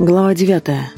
Глава девятая.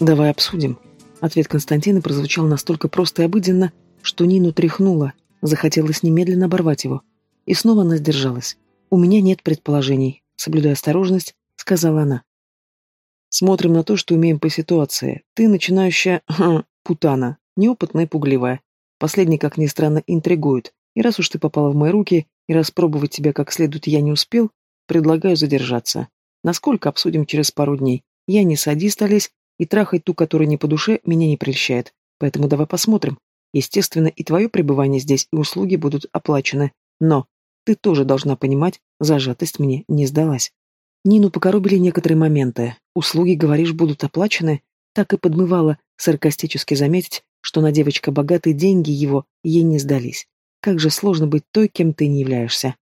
«Давай обсудим». Ответ Константина прозвучал настолько просто и обыденно, что Нину тряхнуло, захотелось немедленно оборвать его. И снова она сдержалась. «У меня нет предположений», — соблюдая осторожность, сказала она. «Смотрим на то, что умеем по ситуации. Ты начинающая... Хм, путана, неопытная и пугливая. Последний, как ни странно, интригует. И раз уж ты попала в мои руки, и распробовать тебя как следует я не успел, предлагаю задержаться. Насколько обсудим через пару дней. Я не садист, Олесь, и трахать ту, которая не по душе, меня не прельщает. Поэтому давай посмотрим. Естественно, и твое пребывание здесь, и услуги будут оплачены. Но ты тоже должна понимать, зажатость мне не сдалась. Нину покоробили некоторые моменты. Услуги, говоришь, будут оплачены? Так и подмывала саркастически заметить, что на девочка богатые деньги его ей не сдались. Как же сложно быть той, кем ты не являешься.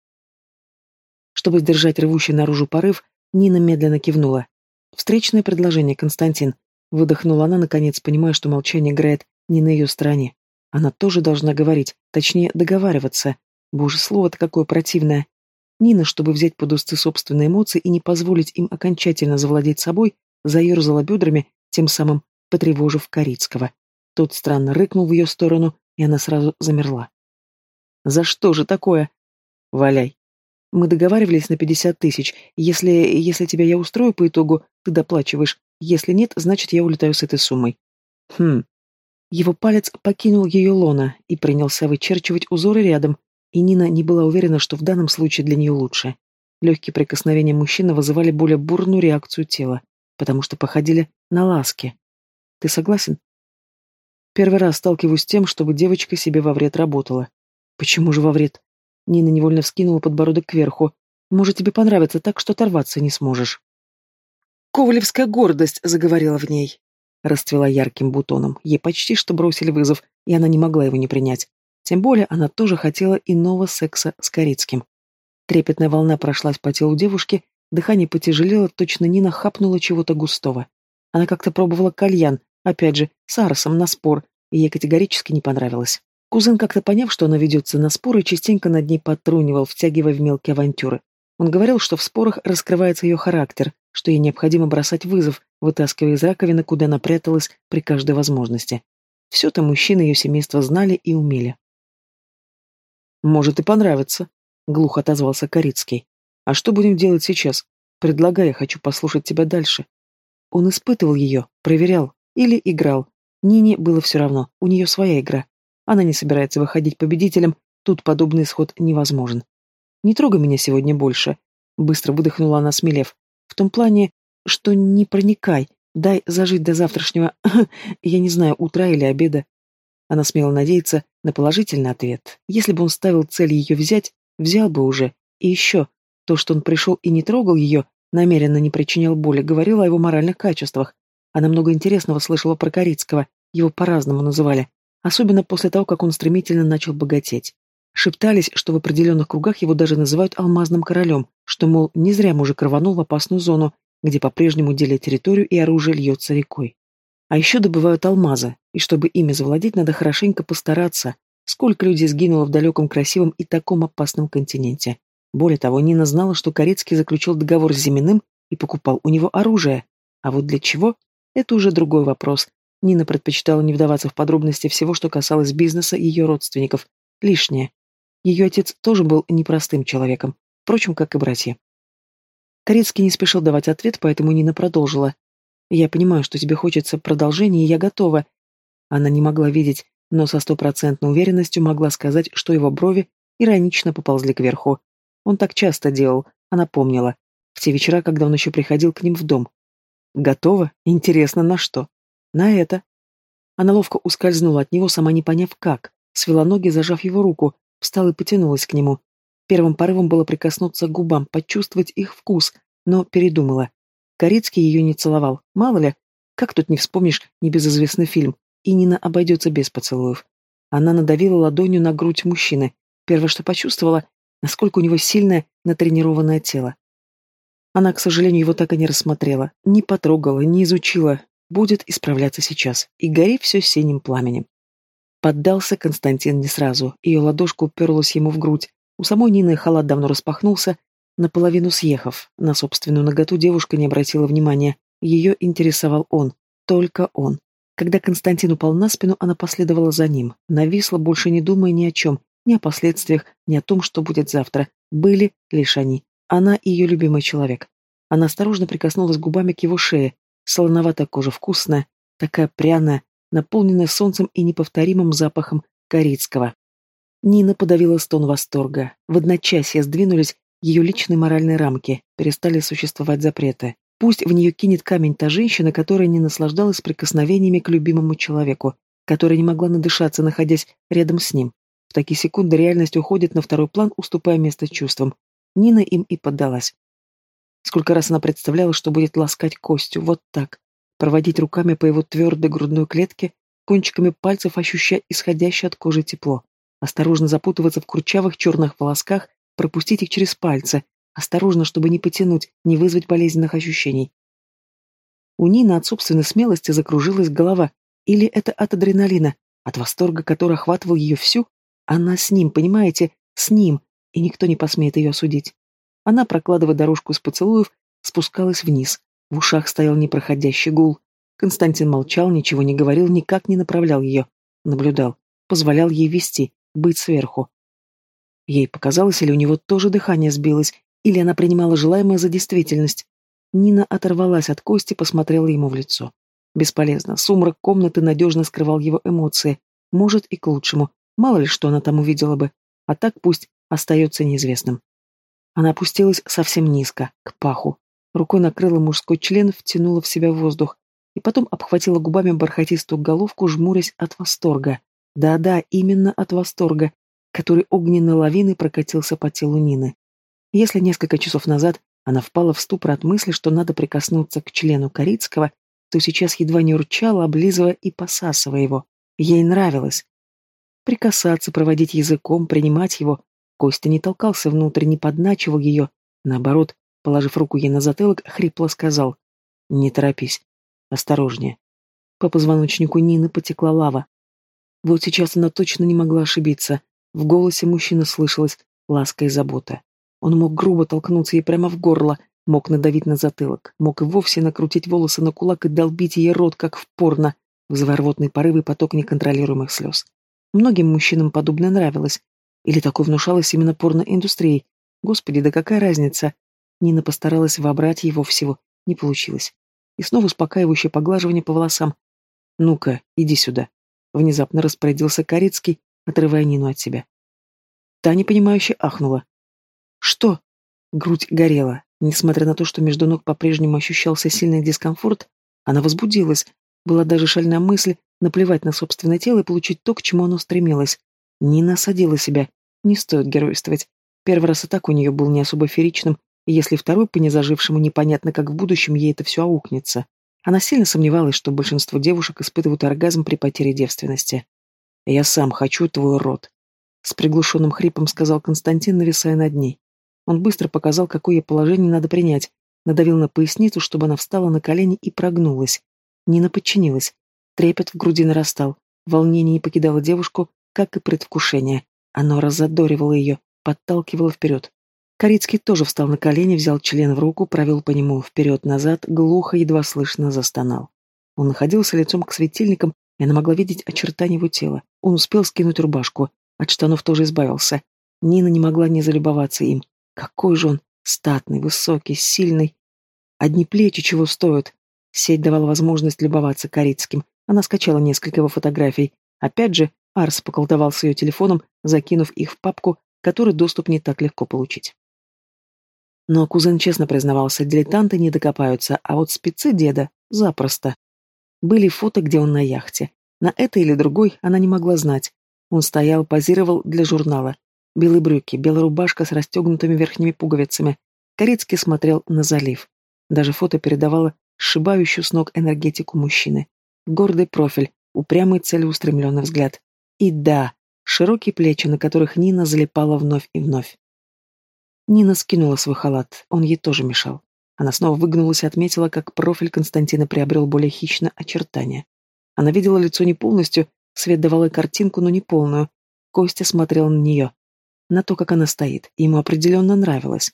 Чтобы сдержать рвущий наружу порыв, Нина медленно кивнула. «Встречное предложение, Константин». Выдохнула она, наконец, понимая, что молчание играет не на ее стороне. Она тоже должна говорить, точнее, договариваться. Боже, слово-то какое противное. Нина, чтобы взять под усты собственные эмоции и не позволить им окончательно завладеть собой, заерзала бедрами, тем самым потревожив Корицкого. Тот странно рыкнул в ее сторону, и она сразу замерла. «За что же такое?» «Валяй», мы договаривались на пятьдесят тысяч. Если, если тебя я устрою по итогу, ты доплачиваешь. Если нет, значит, я улетаю с этой суммой. Хм. Его палец покинул ее лона и принялся вычерчивать узоры рядом, и Нина не была уверена, что в данном случае для нее лучше. Легкие прикосновения мужчины вызывали более бурную реакцию тела, потому что походили на ласки. Ты согласен? Первый раз сталкиваюсь с тем, чтобы девочка себе во вред работала. Почему же во вред? Нина невольно вскинула подбородок кверху. «Может, тебе понравится так, что оторваться не сможешь». «Ковалевская гордость!» — заговорила в ней. Расцвела ярким бутоном. Ей почти что бросили вызов, и она не могла его не принять. Тем более она тоже хотела иного секса с Корицким. Трепетная волна прошлась по телу девушки, дыхание потяжелело, точно Нина хапнула чего-то густого. Она как-то пробовала кальян, опять же, с Арсом на спор, и ей категорически не понравилось. Кузен, как-то поняв, что она ведется на споры, частенько над ней подтрунивал, втягивая в мелкие авантюры. Он говорил, что в спорах раскрывается ее характер, что ей необходимо бросать вызов, вытаскивая из раковины, куда она пряталась при каждой возможности. Все это мужчины ее семейства знали и умели. «Может и понравится», — глухо отозвался Корицкий. «А что будем делать сейчас? Предлагай, хочу послушать тебя дальше». Он испытывал ее, проверял или играл. Нине было все равно, у нее своя игра. Она не собирается выходить победителем, тут подобный исход невозможен. «Не трогай меня сегодня больше», — быстро выдохнула она, смелев. «В том плане, что не проникай, дай зажить до завтрашнего, я не знаю, утра или обеда». Она смела надеяться на положительный ответ. Если бы он ставил цель ее взять, взял бы уже. И еще, то, что он пришел и не трогал ее, намеренно не причинял боли, говорило о его моральных качествах. Она много интересного слышала про Корицкого, его по-разному называли. Особенно после того, как он стремительно начал богатеть. Шептались, что в определенных кругах его даже называют алмазным королем, что, мол, не зря мужик рванул в опасную зону, где по-прежнему делят территорию и оружие льется рекой. А еще добывают алмазы, и чтобы ими завладеть, надо хорошенько постараться. Сколько людей сгинуло в далеком красивом и таком опасном континенте. Более того, Нина знала, что Корецкий заключил договор с Зиминым и покупал у него оружие. А вот для чего? Это уже другой вопрос, Нина предпочитала не вдаваться в подробности всего, что касалось бизнеса и ее родственников. Лишнее. Ее отец тоже был непростым человеком, впрочем, как и братья. Корецкий не спешил давать ответ, поэтому Нина продолжила. «Я понимаю, что тебе хочется продолжения, и я готова». Она не могла видеть, но со стопроцентной уверенностью могла сказать, что его брови иронично поползли кверху. Он так часто делал, она помнила. В те вечера, когда он еще приходил к ним в дом. «Готова? Интересно, на что?» На это. Она ловко ускользнула от него, сама не поняв как, свела ноги, зажав его руку, встала и потянулась к нему. Первым порывом было прикоснуться к губам, почувствовать их вкус, но передумала. Корецкий ее не целовал, мало ли, как тут не вспомнишь небезызвестный фильм, и Нина обойдется без поцелуев. Она надавила ладонью на грудь мужчины. Первое, что почувствовала, насколько у него сильное, натренированное тело. Она, к сожалению, его так и не рассмотрела, не потрогала, не изучила, будет исправляться сейчас, и гори все синим пламенем. Поддался Константин не сразу, ее ладошка уперлась ему в грудь. У самой Нины халат давно распахнулся, Наполовину съехав, на собственную наготу девушка не обратила внимания. Ее интересовал он, только он. Когда Константин упал на спину, она последовала за ним, нависла, больше не думая ни о чем, ни о последствиях, ни о том, что будет завтра. Были лишь они. Она и ее любимый человек. Она осторожно прикоснулась губами к его шее. Солоноватая кожа вкусная, такая пряная, наполненная солнцем и неповторимым запахом корицкого. Нина подавила стон восторга. В одночасье сдвинулись ее личные моральные рамки, перестали существовать запреты. Пусть в нее кинет камень та женщина, которая не наслаждалась прикосновениями к любимому человеку, которая не могла надышаться, находясь рядом с ним. В такие секунды реальность уходит на второй план, уступая место чувствам. Нина им и поддалась. Сколько раз она представляла, что будет ласкать Костю, вот так, проводить руками по его твердой грудной клетке, кончиками пальцев ощущая исходящее от кожи тепло, осторожно запутываться в курчавых черных волосках, пропустить их через пальцы, осторожно, чтобы не потянуть, не вызвать болезненных ощущений. У Нины от собственной смелости закружилась голова, или это от адреналина, от восторга, который охватывал ее всю, она с ним, понимаете, с ним, и никто не посмеет ее осудить. Она, прокладывая дорожку из поцелуев, спускалась вниз. В ушах стоял непроходящий гул. Константин молчал, ничего не говорил, никак не направлял ее. Наблюдал. Позволял ей вести, быть сверху. Ей показалось, или у него тоже дыхание сбилось, или она принимала желаемое за действительность. Нина оторвалась от Кости, посмотрела ему в лицо. Бесполезно. Сумрак комнаты надежно скрывал его эмоции. Может, и к лучшему. Мало ли, что она там увидела бы. А так пусть остается неизвестным. Она опустилась совсем низко, к паху. Рукой накрыла мужской член, втянула в себя воздух. И потом обхватила губами бархатистую головку, жмурясь от восторга. Да-да, именно от восторга, который огненной лавиной прокатился по телу Нины. Если несколько часов назад она впала в ступор от мысли, что надо прикоснуться к члену Корицкого, то сейчас едва не урчала, облизывая и посасывая его. Ей нравилось. Прикасаться, проводить языком, принимать его, Костя не толкался внутрь, не подначивал ее. Наоборот, положив руку ей на затылок, хрипло сказал «Не торопись. Осторожнее». По позвоночнику Нины потекла лава. Вот сейчас она точно не могла ошибиться. В голосе мужчины слышалась ласка и забота. Он мог грубо толкнуться ей прямо в горло, мог надавить на затылок, мог и вовсе накрутить волосы на кулак и долбить ей рот, как в порно, вызывая рвотный порыв и поток неконтролируемых слез. Многим мужчинам подобное нравилось, или такое внушалось именно порноиндустрией? Господи, да какая разница? Нина постаралась вобрать его всего. Не получилось. И снова успокаивающее поглаживание по волосам. «Ну-ка, иди сюда». Внезапно распорядился Корецкий, отрывая Нину от себя. Та непонимающе ахнула. «Что?» Грудь горела. Несмотря на то, что между ног по-прежнему ощущался сильный дискомфорт, она возбудилась. Была даже шальная мысль наплевать на собственное тело и получить то, к чему оно стремилось. Нина осадила себя. Не стоит геройствовать. Первый раз и так у нее был не особо феричным, и если второй по незажившему непонятно, как в будущем ей это все аукнется. Она сильно сомневалась, что большинство девушек испытывают оргазм при потере девственности. «Я сам хочу твой рот», — с приглушенным хрипом сказал Константин, нависая над ней. Он быстро показал, какое положение надо принять, надавил на поясницу, чтобы она встала на колени и прогнулась. Нина подчинилась. Трепет в груди нарастал. Волнение не покидало девушку, как и предвкушение. Оно разодоривало ее, подталкивало вперед. Корицкий тоже встал на колени, взял член в руку, провел по нему вперед-назад, глухо, едва слышно застонал. Он находился лицом к светильникам, и она могла видеть очертания его тела. Он успел скинуть рубашку, от штанов тоже избавился. Нина не могла не залюбоваться им. Какой же он статный, высокий, сильный. Одни плечи чего стоят. Сеть давала возможность любоваться Корицким. Она скачала несколько его фотографий. Опять же, Арс поколдовал с ее телефоном, закинув их в папку, которой доступ не так легко получить. Но кузен честно признавался, дилетанты не докопаются, а вот спецы деда — запросто. Были фото, где он на яхте. На это или другой она не могла знать. Он стоял, позировал для журнала. Белые брюки, белая рубашка с расстегнутыми верхними пуговицами. Корецкий смотрел на залив. Даже фото передавало сшибающую с ног энергетику мужчины. Гордый профиль, упрямый целеустремленный взгляд. И да, широкие плечи, на которых Нина залипала вновь и вновь. Нина скинула свой халат, он ей тоже мешал. Она снова выгнулась и отметила, как профиль Константина приобрел более хищное очертание. Она видела лицо не полностью, свет давал ей картинку, но не полную. Костя смотрел на нее. На то, как она стоит, ему определенно нравилось.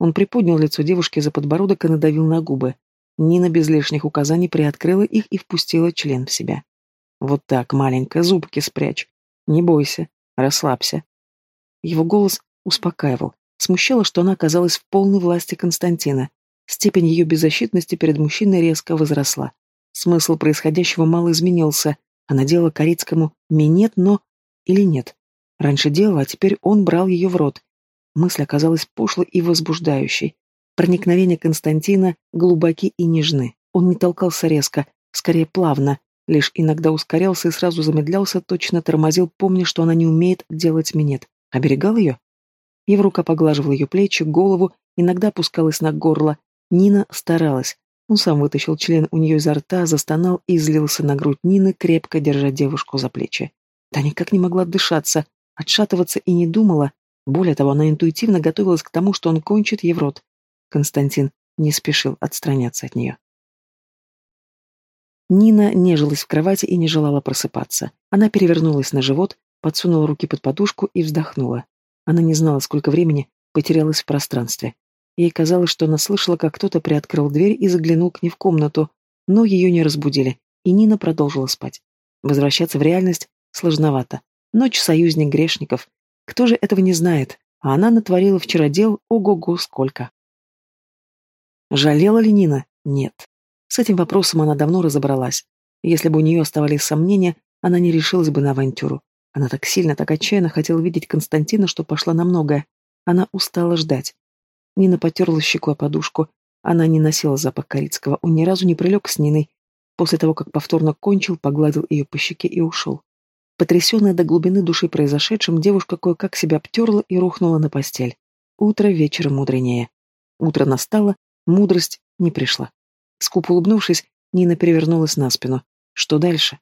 Он приподнял лицо девушки за подбородок и надавил на губы. Нина без лишних указаний приоткрыла их и впустила член в себя. «Вот так, маленькая, зубки спрячь. Не бойся, расслабься». Его голос успокаивал. Смущало, что она оказалась в полной власти Константина. Степень ее беззащитности перед мужчиной резко возросла. Смысл происходящего мало изменился. Она делала Корицкому «минет, но...» или «нет». Раньше делала, а теперь он брал ее в рот. Мысль оказалась пошлой и возбуждающей. Проникновения Константина глубоки и нежны. Он не толкался резко, скорее плавно, лишь иногда ускорялся и сразу замедлялся, точно тормозил, помня, что она не умеет делать минет. Оберегал ее? Его рука поглаживала ее плечи, голову, иногда опускалась на горло. Нина старалась. Он сам вытащил член у нее изо рта, застонал и излился на грудь Нины, крепко держа девушку за плечи. Та никак не могла дышаться, отшатываться и не думала. Более того, она интуитивно готовилась к тому, что он кончит ей в рот. Константин не спешил отстраняться от нее. Нина нежилась в кровати и не желала просыпаться. Она перевернулась на живот, подсунула руки под подушку и вздохнула. Она не знала, сколько времени потерялась в пространстве. Ей казалось, что она слышала, как кто-то приоткрыл дверь и заглянул к ней в комнату, но ее не разбудили, и Нина продолжила спать. Возвращаться в реальность сложновато. Ночь союзник грешников. Кто же этого не знает? А она натворила вчера дел ого-го сколько. Жалела ли Нина? Нет. С этим вопросом она давно разобралась. Если бы у нее оставались сомнения, она не решилась бы на авантюру. Она так сильно, так отчаянно хотела видеть Константина, что пошла на многое. Она устала ждать. Нина потерла щеку о подушку. Она не носила запах Корицкого. Он ни разу не прилег с Ниной. После того, как повторно кончил, погладил ее по щеке и ушел. Потрясенная до глубины души произошедшим, девушка кое-как себя обтерла и рухнула на постель. Утро вечера мудренее. Утро настало, мудрость не пришла. Скупо улыбнувшись, Нина перевернулась на спину. Что дальше?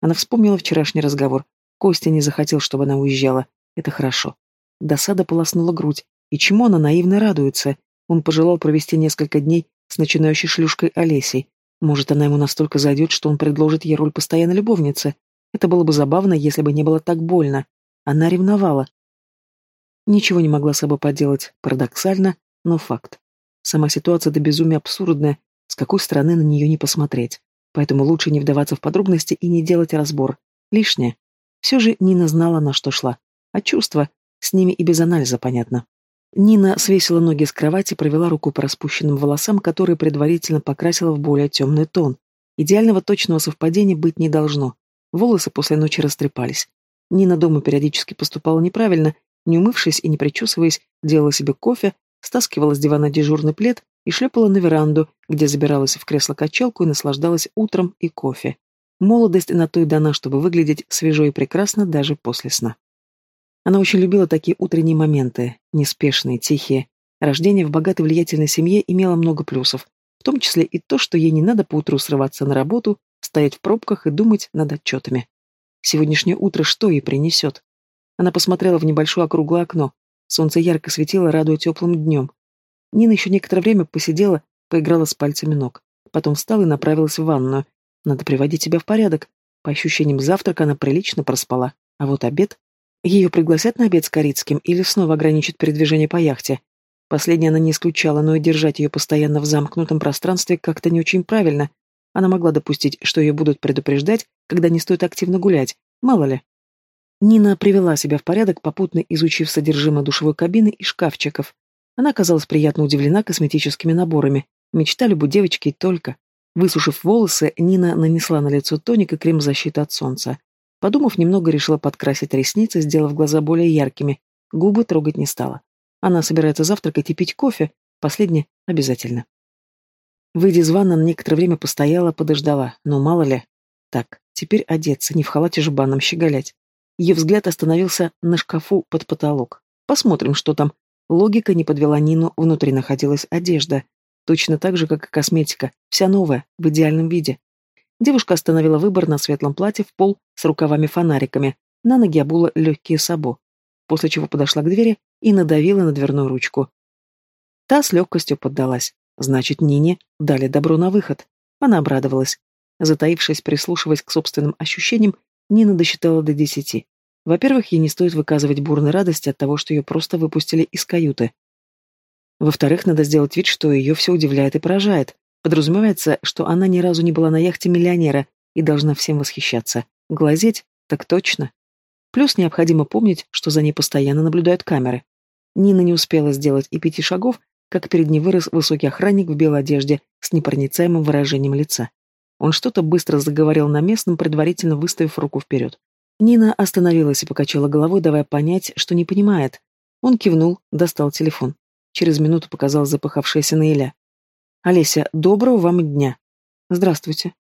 Она вспомнила вчерашний разговор. Костя не захотел, чтобы она уезжала. Это хорошо. Досада полоснула грудь. И чему она наивно радуется? Он пожелал провести несколько дней с начинающей шлюшкой Олесей. Может, она ему настолько зайдет, что он предложит ей роль постоянной любовницы. Это было бы забавно, если бы не было так больно. Она ревновала. Ничего не могла с собой поделать. Парадоксально, но факт. Сама ситуация до безумия абсурдная, с какой стороны на нее не посмотреть. Поэтому лучше не вдаваться в подробности и не делать разбор. Лишнее. Все же Нина знала, на что шла. А чувства, с ними и без анализа понятно. Нина свесила ноги с кровати, провела руку по распущенным волосам, которые предварительно покрасила в более темный тон. Идеального точного совпадения быть не должно. Волосы после ночи растрепались. Нина дома периодически поступала неправильно, не умывшись и не причесываясь, делала себе кофе, стаскивала с дивана дежурный плед и шлепала на веранду, где забиралась в кресло-качалку и наслаждалась утром и кофе. Молодость на то и дана, чтобы выглядеть свежо и прекрасно даже после сна. Она очень любила такие утренние моменты, неспешные, тихие. Рождение в богатой влиятельной семье имело много плюсов, в том числе и то, что ей не надо поутру срываться на работу, стоять в пробках и думать над отчетами. Сегодняшнее утро что ей принесет? Она посмотрела в небольшое округлое окно. Солнце ярко светило, радуя теплым днем. Нина еще некоторое время посидела, поиграла с пальцами ног. Потом встала и направилась в ванную. Надо приводить себя в порядок. По ощущениям завтрака она прилично проспала. А вот обед... Ее пригласят на обед с Корицким или снова ограничат передвижение по яхте? Последнее она не исключала, но и держать ее постоянно в замкнутом пространстве как-то не очень правильно. Она могла допустить, что ее будут предупреждать, когда не стоит активно гулять. Мало ли. Нина привела себя в порядок, попутно изучив содержимое душевой кабины и шкафчиков. Она оказалась приятно удивлена косметическими наборами. Мечта любой девочки и только. Высушив волосы, Нина нанесла на лицо тоник и крем защиты от солнца. Подумав, немного решила подкрасить ресницы, сделав глаза более яркими. Губы трогать не стала. Она собирается завтракать и пить кофе. Последнее обязательно. Выйдя из ванны, на некоторое время постояла, подождала. Но мало ли. Так, теперь одеться, не в халате же банном щеголять. Ее взгляд остановился на шкафу под потолок. Посмотрим, что там. Логика не подвела Нину, внутри находилась одежда. Точно так же, как и косметика. Вся новая, в идеальном виде. Девушка остановила выбор на светлом платье в пол с рукавами-фонариками, на ноги обула легкие сабо, после чего подошла к двери и надавила на дверную ручку. Та с легкостью поддалась. Значит, Нине дали добро на выход. Она обрадовалась. Затаившись, прислушиваясь к собственным ощущениям, Нина досчитала до десяти. Во-первых, ей не стоит выказывать бурной радости от того, что ее просто выпустили из каюты. Во-вторых, надо сделать вид, что ее все удивляет и поражает. Подразумевается, что она ни разу не была на яхте миллионера и должна всем восхищаться. Глазеть? Так точно. Плюс необходимо помнить, что за ней постоянно наблюдают камеры. Нина не успела сделать и пяти шагов, как перед ней вырос высокий охранник в белой одежде с непроницаемым выражением лица. Он что-то быстро заговорил на местном, предварительно выставив руку вперед. Нина остановилась и покачала головой, давая понять, что не понимает. Он кивнул, достал телефон. Через минуту показал запыхавшаяся Наиля. «Олеся, доброго вам дня!» «Здравствуйте».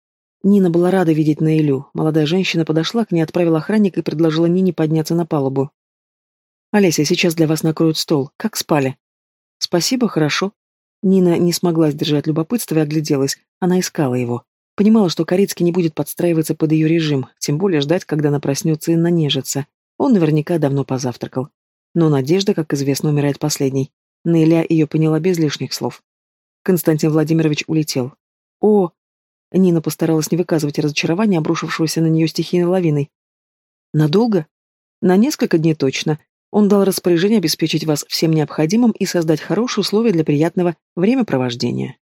Нина была рада видеть Наилю. Молодая женщина подошла к ней, отправила охранника и предложила Нине подняться на палубу. «Олеся, сейчас для вас накроют стол. Как спали?» «Спасибо, хорошо». Нина не смогла сдержать любопытство и огляделась. Она искала его. Понимала, что Корицкий не будет подстраиваться под ее режим, тем более ждать, когда она проснется и нанежится. Он наверняка давно позавтракал. Но надежда, как известно, умирает последней. Наиля ее поняла без лишних слов. Константин Владимирович улетел. «О!» Нина постаралась не выказывать разочарования, обрушившегося на нее стихийной лавиной. «Надолго?» «На несколько дней точно. Он дал распоряжение обеспечить вас всем необходимым и создать хорошие условия для приятного времяпровождения».